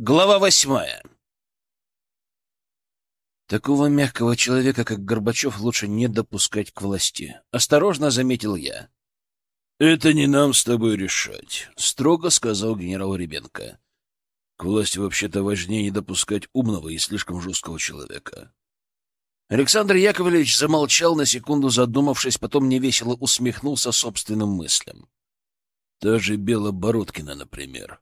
Глава восьмая. Такого мягкого человека, как Горбачев, лучше не допускать к власти. Осторожно заметил я. «Это не нам с тобой решать», — строго сказал генерал Ребенко. «К власти вообще-то важнее не допускать умного и слишком жесткого человека». Александр Яковлевич замолчал на секунду, задумавшись, потом невесело усмехнулся собственным мыслям. «Та же Белобородкина, например».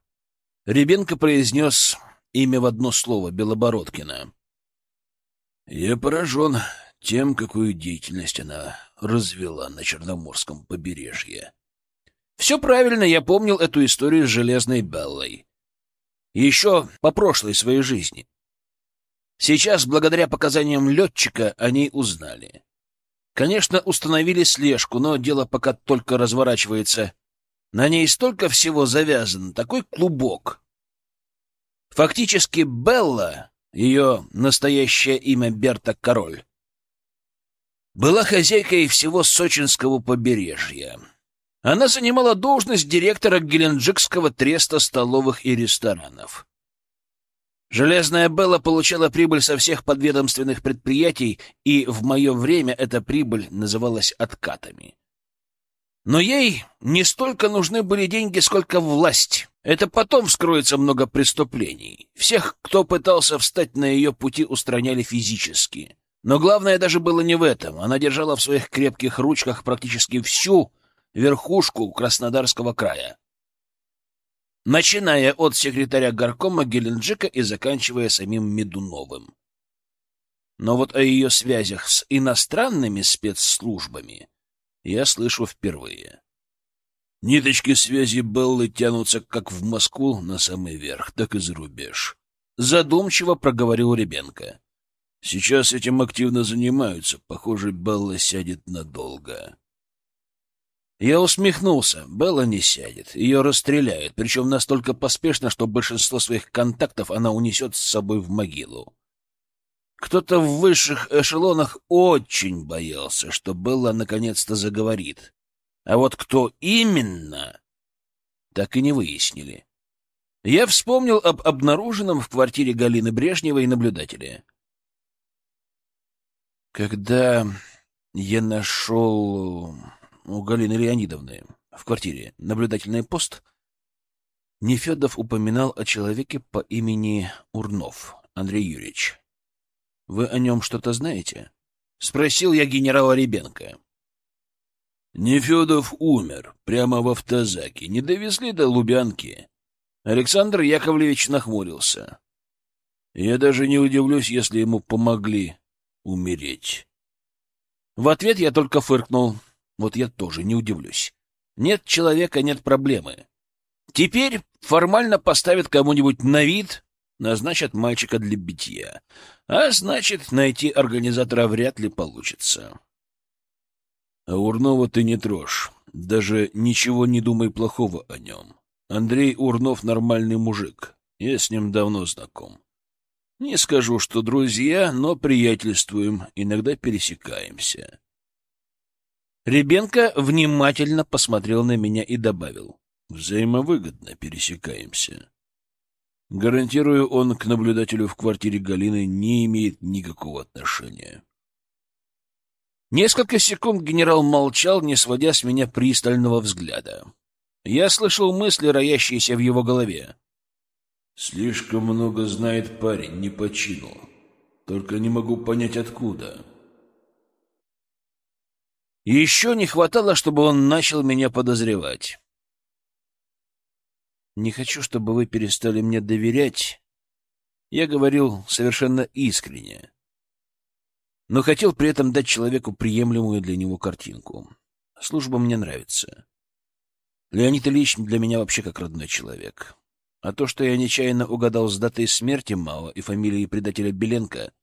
Ребенко произнес имя в одно слово — Белобородкина. «Я поражен тем, какую деятельность она развела на Черноморском побережье». Все правильно, я помнил эту историю с Железной Беллой. Еще по прошлой своей жизни. Сейчас, благодаря показаниям летчика, они узнали. Конечно, установили слежку, но дело пока только разворачивается на ней столько всего завязано, такой клубок. Фактически Белла, ее настоящее имя Берта Король, была хозяйкой всего сочинского побережья. Она занимала должность директора Геленджикского треста столовых и ресторанов. Железная Белла получала прибыль со всех подведомственных предприятий, и в мое время эта прибыль называлась откатами. Но ей не столько нужны были деньги, сколько власть. Это потом вскроется много преступлений. Всех, кто пытался встать на ее пути, устраняли физически. Но главное даже было не в этом. Она держала в своих крепких ручках практически всю верхушку Краснодарского края. Начиная от секретаря горкома Геленджика и заканчивая самим Медуновым. Но вот о ее связях с иностранными спецслужбами я слышу впервые. Ниточки связи Беллы тянутся как в Москву на самый верх, так и за рубеж. Задумчиво проговорил Ребенко. Сейчас этим активно занимаются. Похоже, Белла сядет надолго. Я усмехнулся. Белла не сядет. Ее расстреляют, причем настолько поспешно, что большинство своих контактов она унесет с собой в могилу. Кто-то в высших эшелонах очень боялся, что Белла наконец-то заговорит. А вот кто именно, так и не выяснили. Я вспомнил об обнаруженном в квартире Галины Брежневой наблюдателе. Когда я нашел у Галины Леонидовны в квартире наблюдательный пост, Нефедов упоминал о человеке по имени Урнов Андрей Юрьевич. Вы о нем что-то знаете? — спросил я генерала Ребенко. Нефедов умер прямо в автозаке. Не довезли до Лубянки. Александр Яковлевич нахмурился. Я даже не удивлюсь, если ему помогли умереть. В ответ я только фыркнул. Вот я тоже не удивлюсь. Нет человека — нет проблемы. Теперь формально поставят кому-нибудь на вид, назначат мальчика для битья. А значит, найти организатора вряд ли получится. Урнова ты не трожь. Даже ничего не думай плохого о нем. Андрей Урнов нормальный мужик. Я с ним давно знаком. Не скажу, что друзья, но приятельствуем, иногда пересекаемся. Ребенко внимательно посмотрел на меня и добавил. Взаимовыгодно пересекаемся. Гарантирую, он к наблюдателю в квартире Галины не имеет никакого отношения. Несколько секунд генерал молчал, не сводя с меня пристального взгляда. Я слышал мысли, роящиеся в его голове. «Слишком много знает парень, не по чину. Только не могу понять, откуда». Еще не хватало, чтобы он начал меня подозревать. Не хочу, чтобы вы перестали мне доверять. Я говорил совершенно искренне. Но хотел при этом дать человеку приемлемую для него картинку. Служба мне нравится. Леонид Ильич для меня вообще как родной человек. А то, что я нечаянно угадал с датой смерти Мао и фамилией предателя Беленко,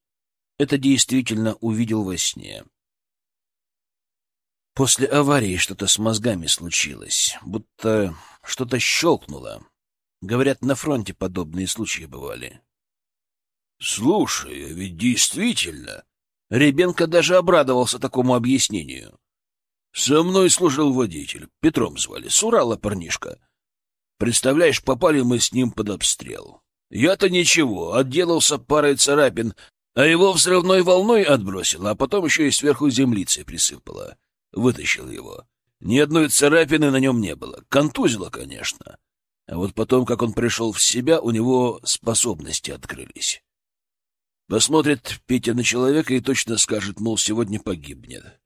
это действительно увидел во сне. После аварии что-то с мозгами случилось, будто что-то щелкнуло. Говорят, на фронте подобные случаи бывали. — Слушай, ведь действительно... Ребенко даже обрадовался такому объяснению. Со мной служил водитель, Петром звали, с Урала парнишка. Представляешь, попали мы с ним под обстрел. Я-то ничего, отделался парой царапин, а его взрывной волной отбросило, а потом еще и сверху землицей присыпало. Вытащил его. Ни одной царапины на нем не было. Контузило, конечно. А вот потом, как он пришел в себя, у него способности открылись. Посмотрит Петя на человека и точно скажет, мол, сегодня погибнет.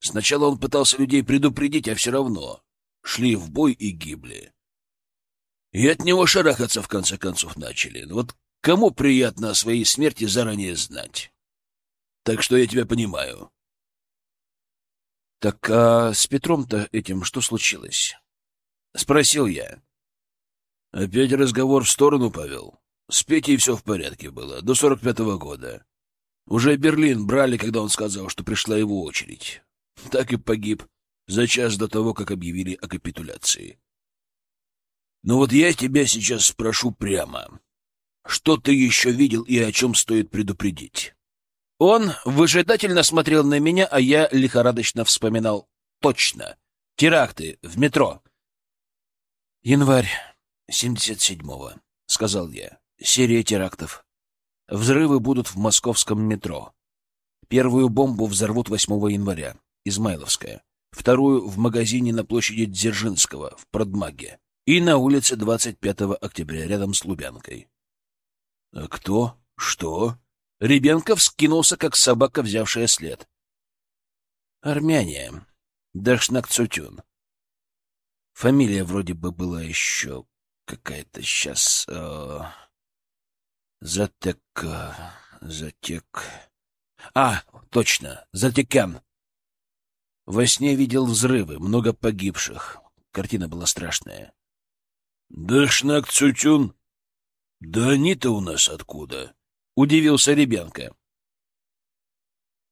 Сначала он пытался людей предупредить, а все равно шли в бой и гибли. И от него шарахаться в конце концов начали. Вот кому приятно о своей смерти заранее знать? Так что я тебя понимаю. — Так а с Петром-то этим что случилось? — спросил я. Опять разговор в сторону повел. С Петей все в порядке было, до сорок пятого года. Уже Берлин брали, когда он сказал, что пришла его очередь. Так и погиб за час до того, как объявили о капитуляции. Но вот я тебя сейчас спрошу прямо. Что ты еще видел и о чем стоит предупредить? Он выжидательно смотрел на меня, а я лихорадочно вспоминал. Точно. Теракты в метро. Январь семьдесят седьмого, сказал я. Серия терактов. Взрывы будут в московском метро. Первую бомбу взорвут 8 января, Измайловская. Вторую — в магазине на площади Дзержинского, в Продмаге. И на улице 25 октября, рядом с Лубянкой. — кто? Что? Ребенков скинулся, как собака, взявшая след. — Армяне. Дашнак-Цутюн. Фамилия вроде бы была еще какая-то сейчас... Э... Затек... Затек... А, точно, Затекян. Во сне видел взрывы, много погибших. Картина была страшная. — Дашнак Цутюн? Да они-то у нас откуда? — удивился ребенка.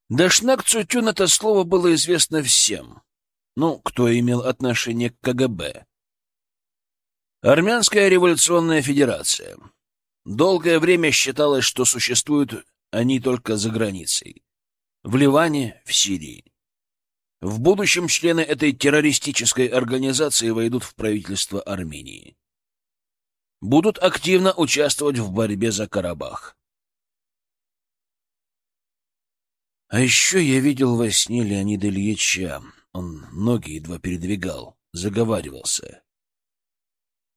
Дашнак Цутюн — это слово было известно всем. Ну, кто имел отношение к КГБ. Армянская революционная федерация. Долгое время считалось, что существуют они только за границей. В Ливане, в Сирии. В будущем члены этой террористической организации войдут в правительство Армении. Будут активно участвовать в борьбе за Карабах. А еще я видел во сне Леонида Ильича. Он ноги едва передвигал, заговаривался.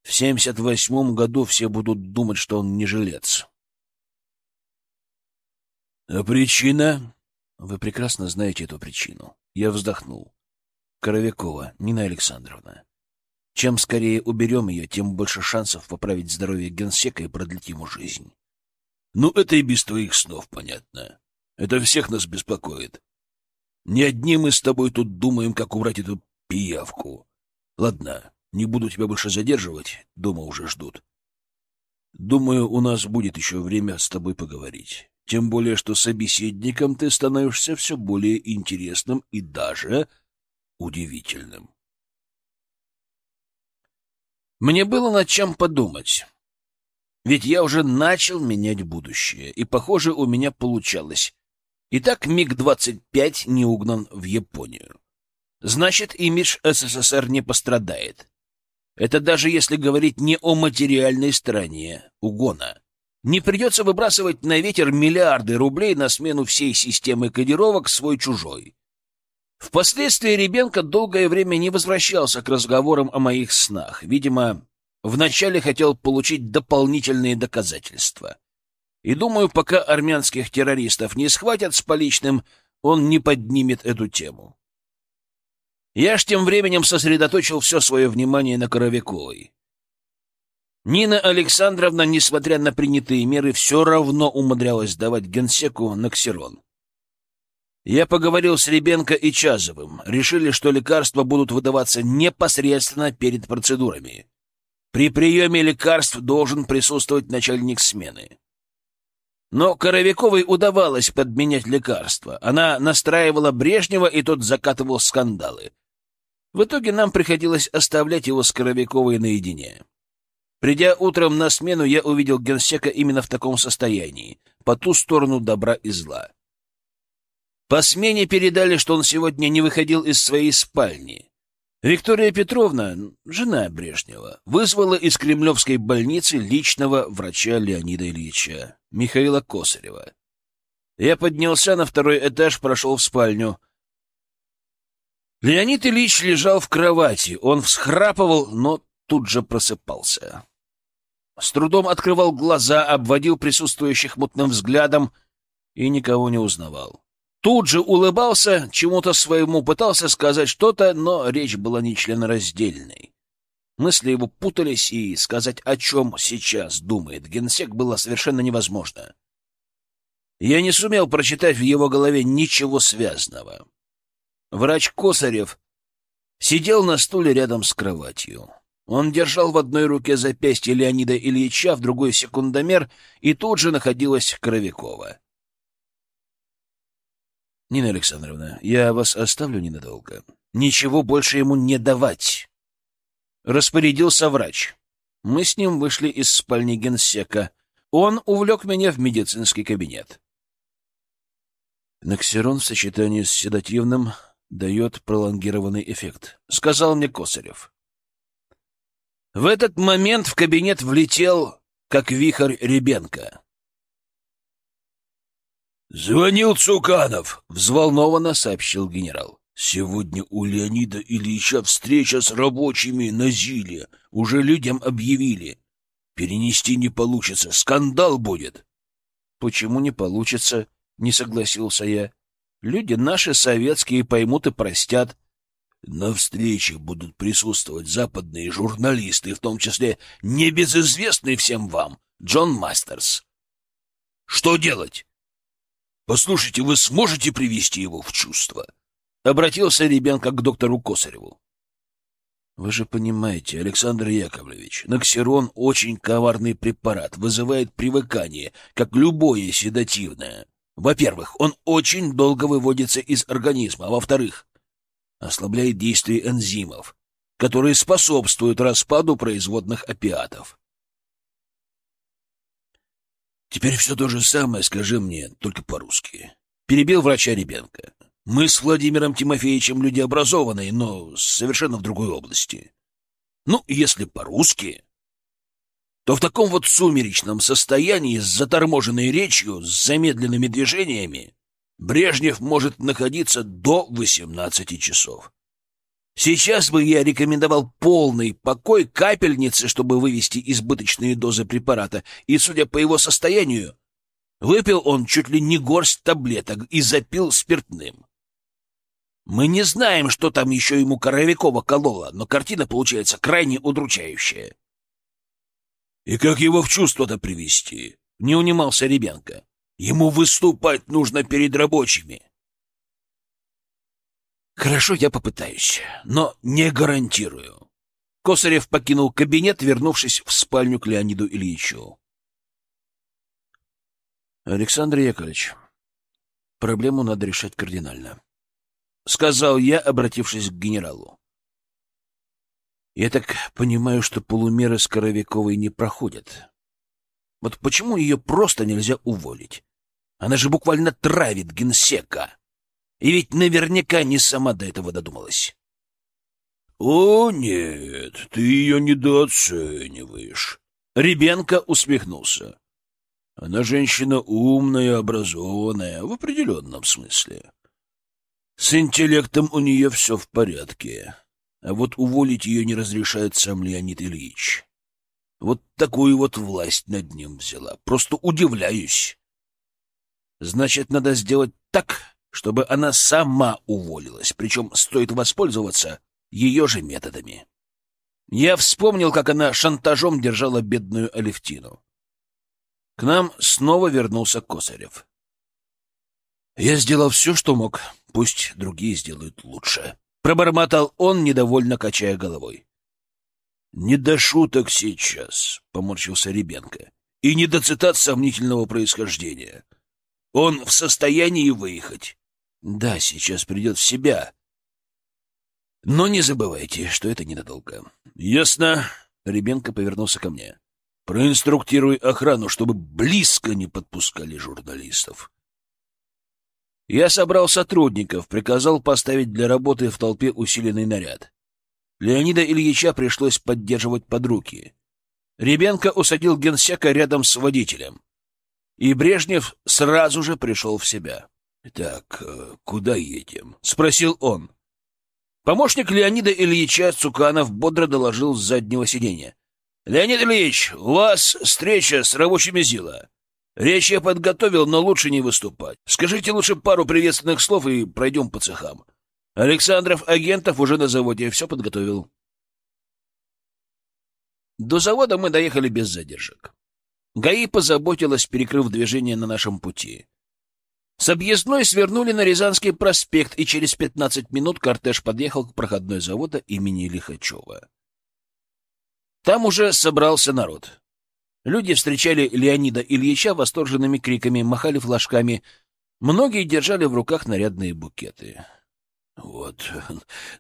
В 78-м году все будут думать, что он не жилец. А причина? Вы прекрасно знаете эту причину. Я вздохнул. Коровякова, Нина Александровна. Чем скорее уберем ее, тем больше шансов поправить здоровье генсека и продлить ему жизнь. Ну, это и без твоих снов понятно. Это всех нас беспокоит. Не одни мы с тобой тут думаем, как убрать эту пиявку. Ладно, не буду тебя больше задерживать, дома уже ждут. Думаю, у нас будет еще время с тобой поговорить. Тем более, что собеседником ты становишься все более интересным и даже удивительным. Мне было над чем подумать. Ведь я уже начал менять будущее, и, похоже, у меня получалось. Итак, МиГ-25 не угнан в Японию. Значит, имидж СССР не пострадает. Это даже если говорить не о материальной стороне угона. Не придется выбрасывать на ветер миллиарды рублей на смену всей системы кодировок свой-чужой. Впоследствии Ребенко долгое время не возвращался к разговорам о моих снах. Видимо, вначале хотел получить дополнительные доказательства. И думаю, пока армянских террористов не схватят с поличным, он не поднимет эту тему. Я ж тем временем сосредоточил все свое внимание на Коровяковой. Нина Александровна, несмотря на принятые меры, все равно умудрялась давать генсеку Ноксирон. Я поговорил с Ребенко и Чазовым. Решили, что лекарства будут выдаваться непосредственно перед процедурами. При приеме лекарств должен присутствовать начальник смены. Но Коровяковой удавалось подменять лекарства. Она настраивала Брежнева, и тот закатывал скандалы. В итоге нам приходилось оставлять его с Коровяковой наедине. Придя утром на смену, я увидел генсека именно в таком состоянии, по ту сторону добра и зла. По смене передали, что он сегодня не выходил из своей спальни. Виктория Петровна, жена Брежнева, вызвала из Кремлевской больницы личного врача Леонида Ильича, Михаила Косарева. Я поднялся на второй этаж, прошел в спальню. Леонид Ильич лежал в кровати. Он всхрапывал, но тут же просыпался. С трудом открывал глаза, обводил присутствующих мутным взглядом и никого не узнавал. Тут же улыбался, чему-то своему пытался сказать что-то, но речь была нечленораздельной. Мысли его путались, и сказать, о чем сейчас думает генсек, было совершенно невозможно. Я не сумел прочитать в его голове ничего связанного. Врач Косарев сидел на стуле рядом с кроватью. Он держал в одной руке запястье Леонида Ильича, в другой — секундомер, и тут же находилась Кровякова. — Нина Александровна, я вас оставлю ненадолго. Ничего больше ему не давать. Распорядился врач. Мы с ним вышли из спальни генсека. Он увлек меня в медицинский кабинет. Ноксирон в сочетании с седативным дает пролонгированный эффект, — сказал мне Косарев. В этот момент в кабинет влетел, как вихрь Ребенка. «Звонил Цуканов», — взволнованно сообщил генерал. «Сегодня у Леонида Ильича встреча с рабочими на Зиле. Уже людям объявили. Перенести не получится, скандал будет». «Почему не получится?» — не согласился я. «Люди наши советские поймут и простят». На встрече будут присутствовать западные журналисты, в том числе небезызвестный всем вам Джон Мастерс. Что делать? Послушайте, вы сможете привести его в чувство? Обратился ребенка к доктору Косареву. Вы же понимаете, Александр Яковлевич, Ноксирон очень коварный препарат, вызывает привыкание, как любое седативное. Во-первых, он очень долго выводится из организма, а во-вторых, ослабляет действие энзимов, которые способствуют распаду производных опиатов. Теперь все то же самое скажи мне, только по-русски. Перебил врача Ребенко. Мы с Владимиром Тимофеевичем люди образованные, но совершенно в другой области. Ну, если по-русски, то в таком вот сумеречном состоянии с заторможенной речью, с замедленными движениями, Брежнев может находиться до 18 часов. Сейчас бы я рекомендовал полный покой капельницы, чтобы вывести избыточные дозы препарата, и, судя по его состоянию, выпил он чуть ли не горсть таблеток и запил спиртным. Мы не знаем, что там еще ему Коровикова колола, но картина получается крайне удручающая. — И как его в чувство-то привести? — не унимался Ребенко. — Ему выступать нужно перед рабочими. Хорошо, я попытаюсь, но не гарантирую. Косарев покинул кабинет, вернувшись в спальню к Леониду Ильичу. Александр Яковлевич, проблему надо решать кардинально. Сказал я, обратившись к генералу. Я так понимаю, что полумеры Скоровиковой не проходят. Вот почему ее просто нельзя уволить? Она же буквально травит генсека. И ведь наверняка не сама до этого додумалась. — О, нет, ты ее недооцениваешь. Ребенка усмехнулся. Она женщина умная, образованная, в определенном смысле. С интеллектом у нее все в порядке. А вот уволить ее не разрешает сам Леонид Ильич. Вот такую вот власть над ним взяла. Просто удивляюсь. Значит, надо сделать так, чтобы она сама уволилась, причем стоит воспользоваться ее же методами. Я вспомнил, как она шантажом держала бедную Алевтину. К нам снова вернулся Косарев. Я сделал все, что мог. Пусть другие сделают лучше. Пробормотал он, недовольно качая головой. — Не до шуток сейчас, — поморщился Ребенко, — и не до цитат сомнительного происхождения. Он в состоянии выехать. Да, сейчас придет в себя. Но не забывайте, что это ненадолго. Ясно. Ребенко повернулся ко мне. Проинструктируй охрану, чтобы близко не подпускали журналистов. Я собрал сотрудников, приказал поставить для работы в толпе усиленный наряд. Леонида Ильича пришлось поддерживать под руки. Ребенко усадил генсека рядом с водителем. И Брежнев сразу же пришел в себя. — Так, э, куда едем? — спросил он. Помощник Леонида Ильича Цуканов бодро доложил с заднего сиденья. — Леонид Ильич, у вас встреча с рабочими ЗИЛа. Речь я подготовил, но лучше не выступать. Скажите лучше пару приветственных слов и пройдем по цехам. Александров Агентов уже на заводе все подготовил. До завода мы доехали без задержек. ГАИ позаботилась, перекрыв движение на нашем пути. С объездной свернули на Рязанский проспект, и через 15 минут кортеж подъехал к проходной завода имени Лихачева. Там уже собрался народ. Люди встречали Леонида Ильича восторженными криками, махали флажками. Многие держали в руках нарядные букеты. — Вот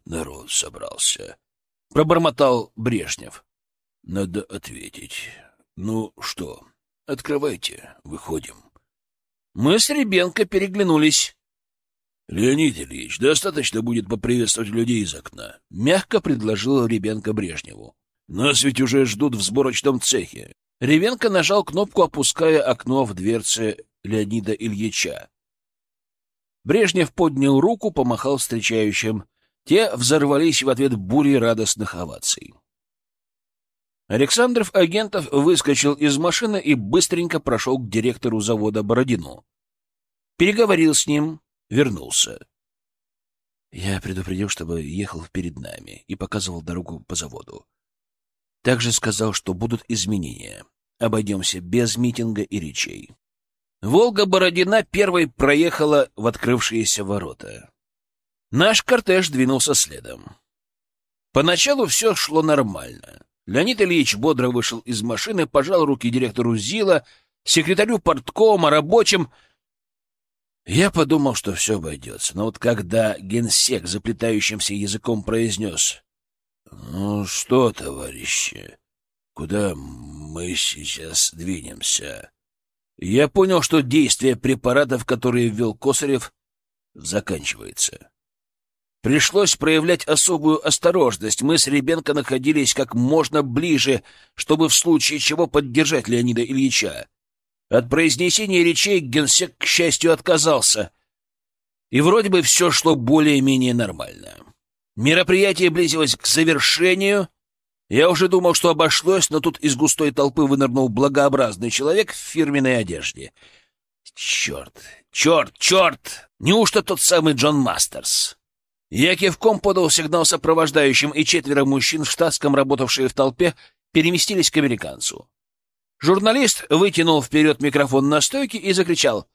народ собрался, — пробормотал Брежнев. — Надо ответить. Ну что, открывайте, выходим. Мы с Ребенко переглянулись. — Леонид Ильич, достаточно будет поприветствовать людей из окна, — мягко предложил Ребенко Брежневу. — Нас ведь уже ждут в сборочном цехе. Ревенко нажал кнопку, опуская окно в дверце Леонида Ильича. Брежнев поднял руку, помахал встречающим. Те взорвались в ответ бурей радостных оваций. Александров Агентов выскочил из машины и быстренько прошел к директору завода Бородину. Переговорил с ним, вернулся. Я предупредил, чтобы ехал перед нами и показывал дорогу по заводу. Также сказал, что будут изменения. Обойдемся без митинга и речей. Волга-Бородина первой проехала в открывшиеся ворота. Наш кортеж двинулся следом. Поначалу все шло нормально. Леонид Ильич бодро вышел из машины, пожал руки директору ЗИЛа, секретарю порткома, рабочим. Я подумал, что все обойдется. Но вот когда генсек заплетающимся языком произнес «Ну что, товарищи, куда мы сейчас двинемся?» Я понял, что действие препаратов, которые ввел Косарев, заканчивается. Пришлось проявлять особую осторожность. Мы с Ребенко находились как можно ближе, чтобы в случае чего поддержать Леонида Ильича. От произнесения речей генсек, к счастью, отказался. И вроде бы все шло более-менее нормально. Мероприятие близилось к завершению. Я уже думал, что обошлось, но тут из густой толпы вынырнул благообразный человек в фирменной одежде. Черт, черт, черт! Неужто тот самый Джон Мастерс? Я кивком подал сигнал сопровождающим, и четверо мужчин в штатском, работавшие в толпе, переместились к американцу. Журналист вытянул вперед микрофон на стойке и закричал.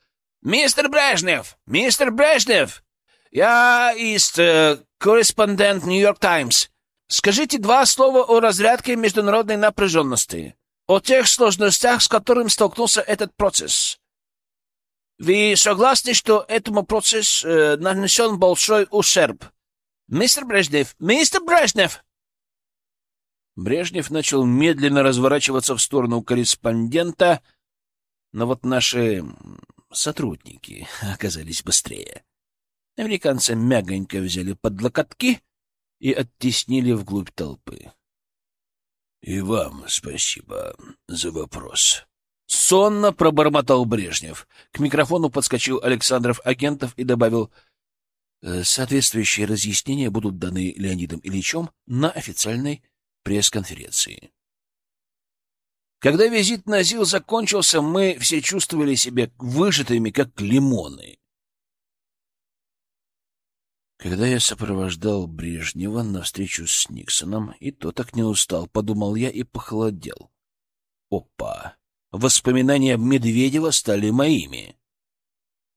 «Мистер Брежнев! Мистер Брежнев! Я из э, корреспондент Нью-Йорк Таймс. Скажите два слова о разрядке международной напряженности, о тех сложностях, с которыми столкнулся этот процесс. Вы согласны, что этому процессу э, нанесен большой ущерб? Мистер Брежнев! Мистер Брежнев! Брежнев начал медленно разворачиваться в сторону корреспондента, но вот наши сотрудники оказались быстрее. Американцы мягонько взяли под локотки и оттеснили вглубь толпы. — И вам спасибо за вопрос. Сонно пробормотал Брежнев. К микрофону подскочил Александров Агентов и добавил «Э, — Соответствующие разъяснения будут даны Леонидом Ильичем на официальной пресс-конференции. Когда визит на ЗИЛ закончился, мы все чувствовали себя выжатыми, как лимоны. Когда я сопровождал Брежнева на встречу с Никсоном, и то так не устал, подумал я и похолодел. Опа! Воспоминания Медведева стали моими.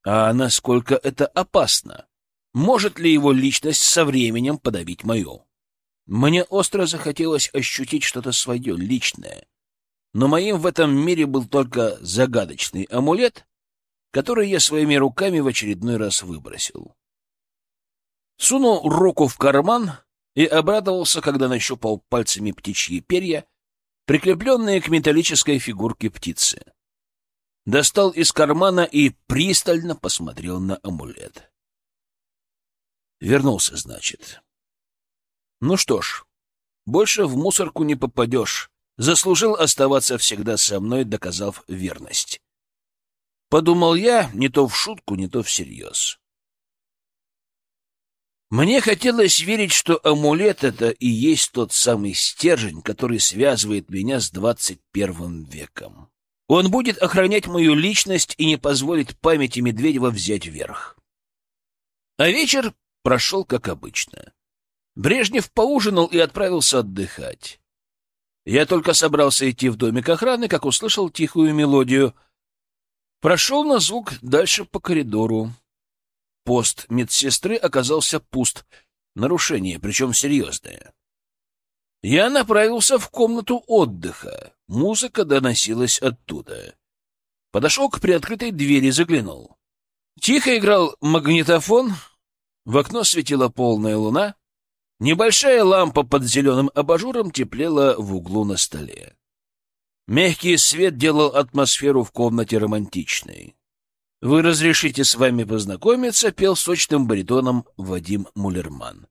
А насколько это опасно? Может ли его личность со временем подавить мою? Мне остро захотелось ощутить что-то свое, личное. Но моим в этом мире был только загадочный амулет, который я своими руками в очередной раз выбросил. Сунул руку в карман и обрадовался, когда нащупал пальцами птичьи перья, прикрепленные к металлической фигурке птицы. Достал из кармана и пристально посмотрел на амулет. Вернулся, значит. Ну что ж, Больше в мусорку не попадешь. Заслужил оставаться всегда со мной, доказав верность. Подумал я, не то в шутку, не то всерьез. Мне хотелось верить, что амулет — это и есть тот самый стержень, который связывает меня с двадцать первым веком. Он будет охранять мою личность и не позволит памяти Медведева взять верх. А вечер прошел как обычно. Брежнев поужинал и отправился отдыхать. Я только собрался идти в домик охраны, как услышал тихую мелодию. Прошел на звук дальше по коридору. Пост медсестры оказался пуст. Нарушение, причем серьезное. Я направился в комнату отдыха. Музыка доносилась оттуда. Подошел к приоткрытой двери, заглянул. Тихо играл магнитофон, в окно светила полная луна, небольшая лампа под зеленым абажуром теплела в углу на столе. Мягкий свет делал атмосферу в комнате романтичной. «Вы разрешите с вами познакомиться?» — пел сочным баритоном Вадим Мулерман.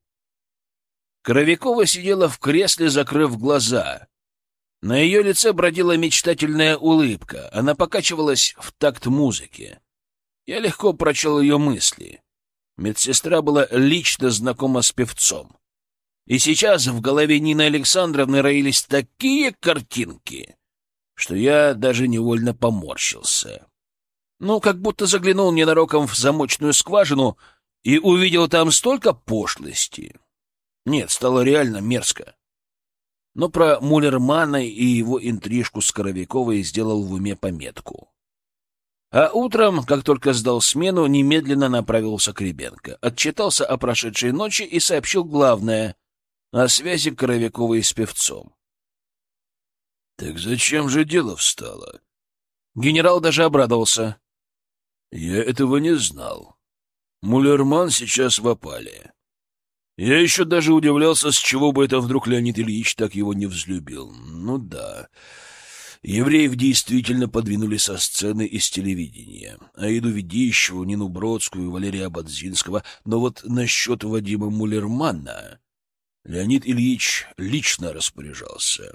Коровикова сидела в кресле, закрыв глаза. На ее лице бродила мечтательная улыбка. Она покачивалась в такт музыки. Я легко прочел ее мысли. Медсестра была лично знакома с певцом. И сейчас в голове Нины Александровны роились такие картинки, что я даже невольно поморщился ну, как будто заглянул ненароком в замочную скважину и увидел там столько пошлости. Нет, стало реально мерзко. Но про Муллермана и его интрижку с Коровиковой сделал в уме пометку. А утром, как только сдал смену, немедленно направился к Ребенко, отчитался о прошедшей ночи и сообщил главное — о связи Коровиковой с певцом. — Так зачем же дело встало? Генерал даже обрадовался. Я этого не знал. Мулерман сейчас в опале. Я еще даже удивлялся, с чего бы это вдруг Леонид Ильич так его не взлюбил. Ну да, евреев действительно подвинули со сцены из телевидения. Аиду Ведищеву, Нину Бродскую, Валерия Бадзинского. Но вот насчет Вадима Мулермана Леонид Ильич лично распоряжался.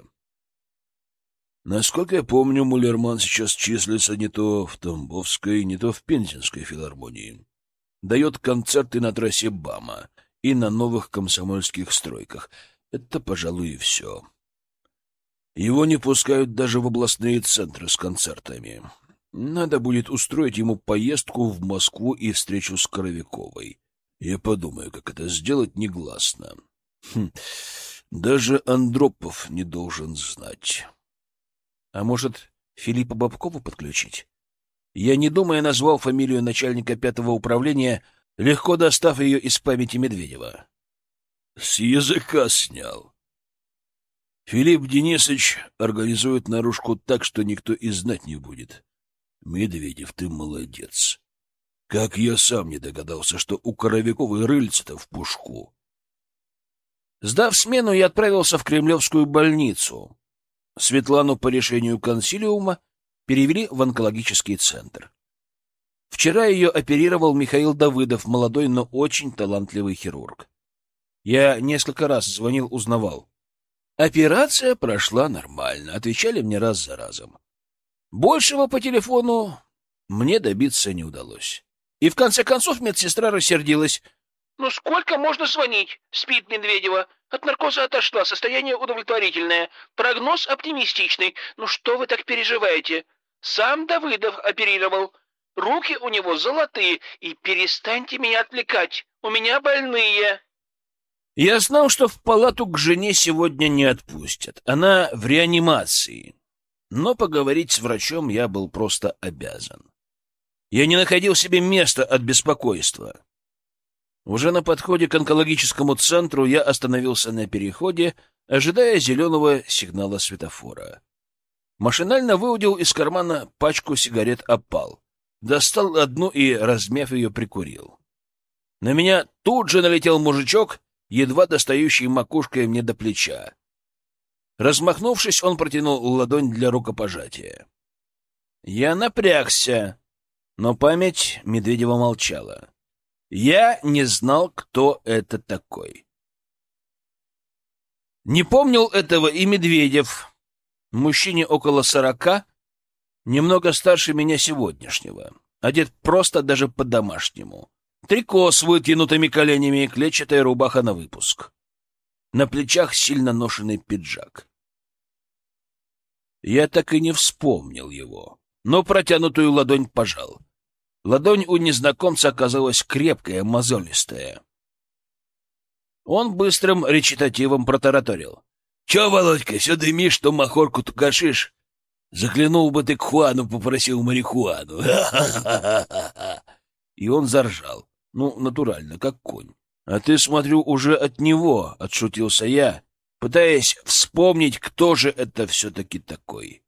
Насколько я помню, Мулерман сейчас числится не то в Тамбовской, не то в Пензенской филармонии. Дает концерты на трассе БАМа и на новых комсомольских стройках. Это, пожалуй, и все. Его не пускают даже в областные центры с концертами. Надо будет устроить ему поездку в Москву и встречу с Коровиковой. Я подумаю, как это сделать негласно. Хм. Даже Андропов не должен знать. А может, Филиппа Бабкова подключить? Я, не думая, назвал фамилию начальника пятого управления, легко достав ее из памяти Медведева. С языка снял. Филипп Денисович организует наружку так, что никто и знать не будет. Медведев, ты молодец. Как я сам не догадался, что у Коровиковой рыльца-то в пушку. Сдав смену, я отправился в Кремлевскую больницу. Светлану по решению консилиума перевели в онкологический центр. Вчера ее оперировал Михаил Давыдов, молодой, но очень талантливый хирург. Я несколько раз звонил, узнавал. Операция прошла нормально, отвечали мне раз за разом. Большего по телефону мне добиться не удалось. И в конце концов медсестра рассердилась. «Ну сколько можно звонить?» — спит Медведева. От наркоза отошла, состояние удовлетворительное, прогноз оптимистичный. Ну что вы так переживаете? Сам Давыдов оперировал. Руки у него золотые, и перестаньте меня отвлекать. У меня больные. Я знал, что в палату к жене сегодня не отпустят. Она в реанимации. Но поговорить с врачом я был просто обязан. Я не находил себе места от беспокойства. Уже на подходе к онкологическому центру я остановился на переходе, ожидая зеленого сигнала светофора. Машинально выудил из кармана пачку сигарет «Опал». Достал одну и, размяв ее, прикурил. На меня тут же налетел мужичок, едва достающий макушкой мне до плеча. Размахнувшись, он протянул ладонь для рукопожатия. Я напрягся, но память Медведева молчала. Я не знал, кто это такой. Не помнил этого и Медведев. Мужчине около сорока, немного старше меня сегодняшнего. Одет просто даже по-домашнему. Трико с вытянутыми коленями, клетчатая рубаха на выпуск. На плечах сильно ношенный пиджак. Я так и не вспомнил его, но протянутую ладонь пожал. Ладонь у незнакомца оказалась крепкая, мозолистая. Он быстрым речитативом протараторил. — Че, Володька, все дымишь, что махорку тукашишь? Заглянул бы ты к Хуану, попросил марихуану. И он заржал. Ну, натурально, как конь. — А ты, смотрю, уже от него, — отшутился я, пытаясь вспомнить, кто же это все-таки такой.